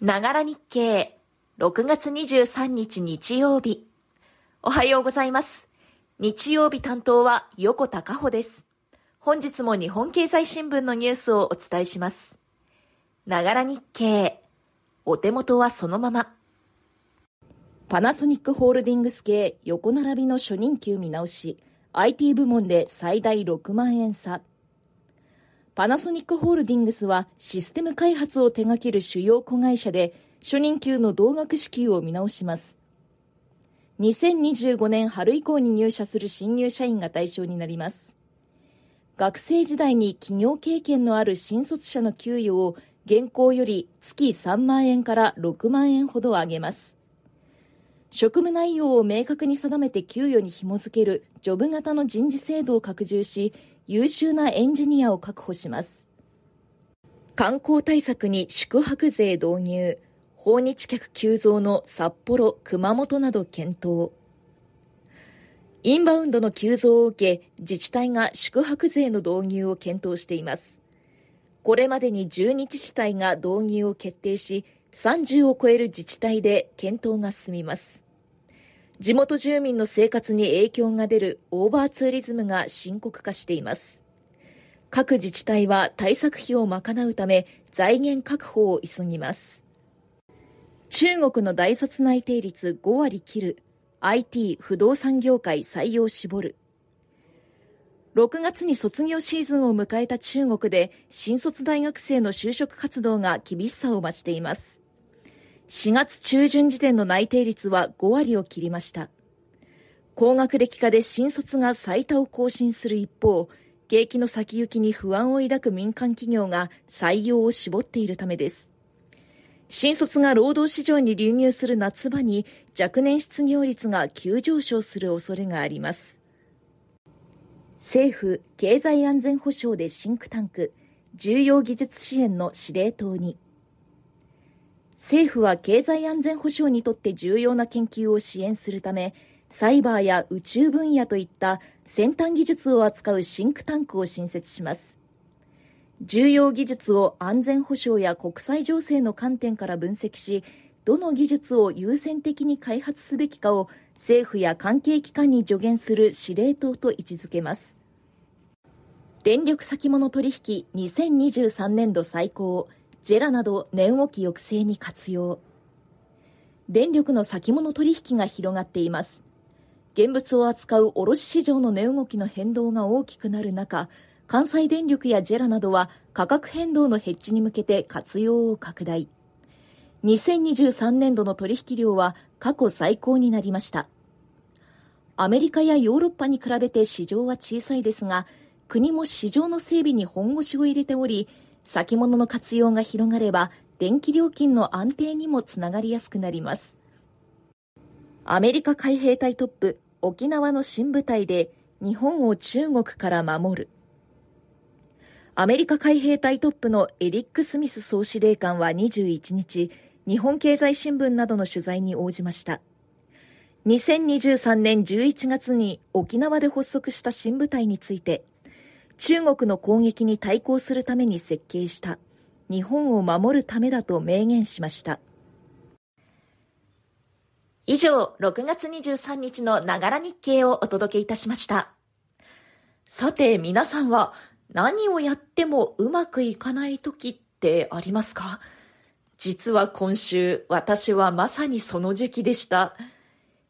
ながら日経、6月23日日曜日。おはようございます。日曜日担当は横田加穂です。本日も日本経済新聞のニュースをお伝えします。ながら日経、お手元はそのまま。パナソニックホールディングス系横並びの初任給見直し、IT 部門で最大6万円差。パナソニックホールディングスはシステム開発を手掛ける主要子会社で初任給の同額支給を見直します。2025年春以降に入社する新入社員が対象になります。学生時代に企業経験のある新卒者の給与を現行より月3万円から6万円ほど上げます。職務内容を明確に定めて給与に紐付けるジョブ型の人事制度を拡充し、優秀なエンジニアを確保します。観光対策に宿泊税導入、訪日客急増の札幌、熊本など検討。インバウンドの急増を受け、自治体が宿泊税の導入を検討しています。これまでに12自治体が導入を決定し、30を超える自治体で検討が進みます。地元住民の生活に影響が出るオーバーツーリズムが深刻化しています。各自治体は対策費を賄うため財源確保を急ぎます。中国の大卒内定率5割切る IT 不動産業界採用絞る6月に卒業シーズンを迎えた中国で新卒大学生の就職活動が厳しさを増しています4月中旬時点の内定率は5割を切りました。高学歴化で新卒が最多を更新する一方、景気の先行きに不安を抱く民間企業が採用を絞っているためです。新卒が労働市場に流入する夏場に若年失業率が急上昇する恐れがあります。政府経済安全保障でシンクタンク重要技術支援の司令塔に政府は経済安全保障にとって重要な研究を支援するため、サイバーや宇宙分野といった先端技術を扱うシンクタンクを新設します。重要技術を安全保障や国際情勢の観点から分析し、どの技術を優先的に開発すべきかを政府や関係機関に助言する司令塔と位置づけます。電力先物取引2023年度最高ジェラなど値動き抑制に活用。電力の先物取引が広がっています。現物を扱う卸市場の値動きの変動が大きくなる中、関西電力やジェラなどは価格変動のヘッジに向けて活用を拡大。2023年度の取引量は過去最高になりました。アメリカやヨーロッパに比べて市場は小さいですが、国も市場の整備に本腰を入れており、先物の活用が広がれば電気料金の安定にもつながりやすくなります。アメリカ海兵隊トップ沖縄の新部隊で日本を中国から守る。アメリカ海兵隊トップのエリック・スミス総司令官は21日日本経済新聞などの取材に応じました。2023年11月に沖縄で発足した新部隊について中国の攻撃に対抗するために設計した日本を守るためだと明言しました。以上6月23日のながら日経をお届けいたしました。さて皆さんは何をやってもうまくいかない時ってありますか？実は今週私はまさにその時期でした。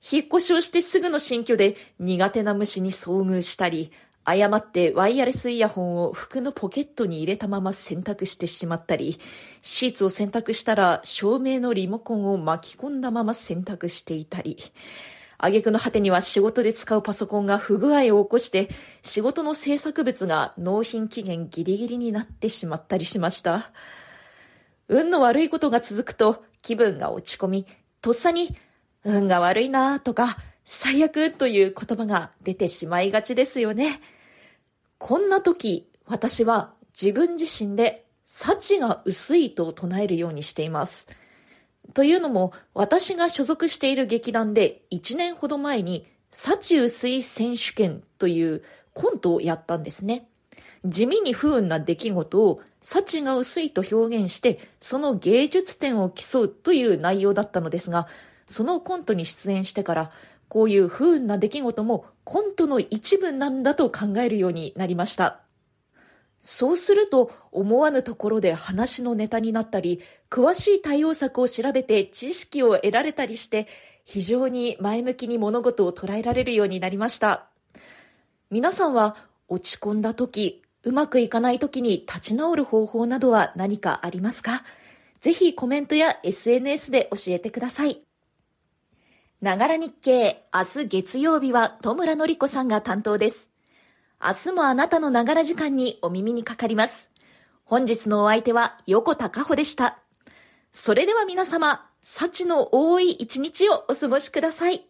引っ越しをしてすぐの新居で苦手な虫に遭遇したり誤ってワイヤレスイヤホンを服のポケットに入れたまま洗濯してしまったり、シーツを洗濯したら照明のリモコンを巻き込んだまま洗濯していたり、挙句の果てには仕事で使うパソコンが不具合を起こして、仕事の制作物が納品期限ギリギリになってしまったりしました。運の悪いことが続くと気分が落ち込み、とっさに、運が悪いなとか、最悪という言葉が出てしまいがちですよね。こんな時、私は自分自身で幸が薄いと唱えるようにしています。というのも、私が所属している劇団で1年ほど前に幸薄い選手権というコントをやったんですね。地味に不運な出来事を幸が薄いと表現して、その芸術点を競うという内容だったのですが、そのコントに出演してから、こういう不運な出来事もコントの一部なんだと考えるようになりました。そうすると思わぬところで話のネタになったり、詳しい対応策を調べて知識を得られたりして、非常に前向きに物事を捉えられるようになりました。皆さんは落ち込んだ時、うまくいかない時に立ち直る方法などは何かありますか？ぜひコメントや SNS で教えてください。ながら日経、明日月曜日は戸村のりこさんが担当です。明日もあなたのながら時間にお耳にかかります。本日のお相手は横田かほでした。それでは皆様、幸の多い一日をお過ごしください。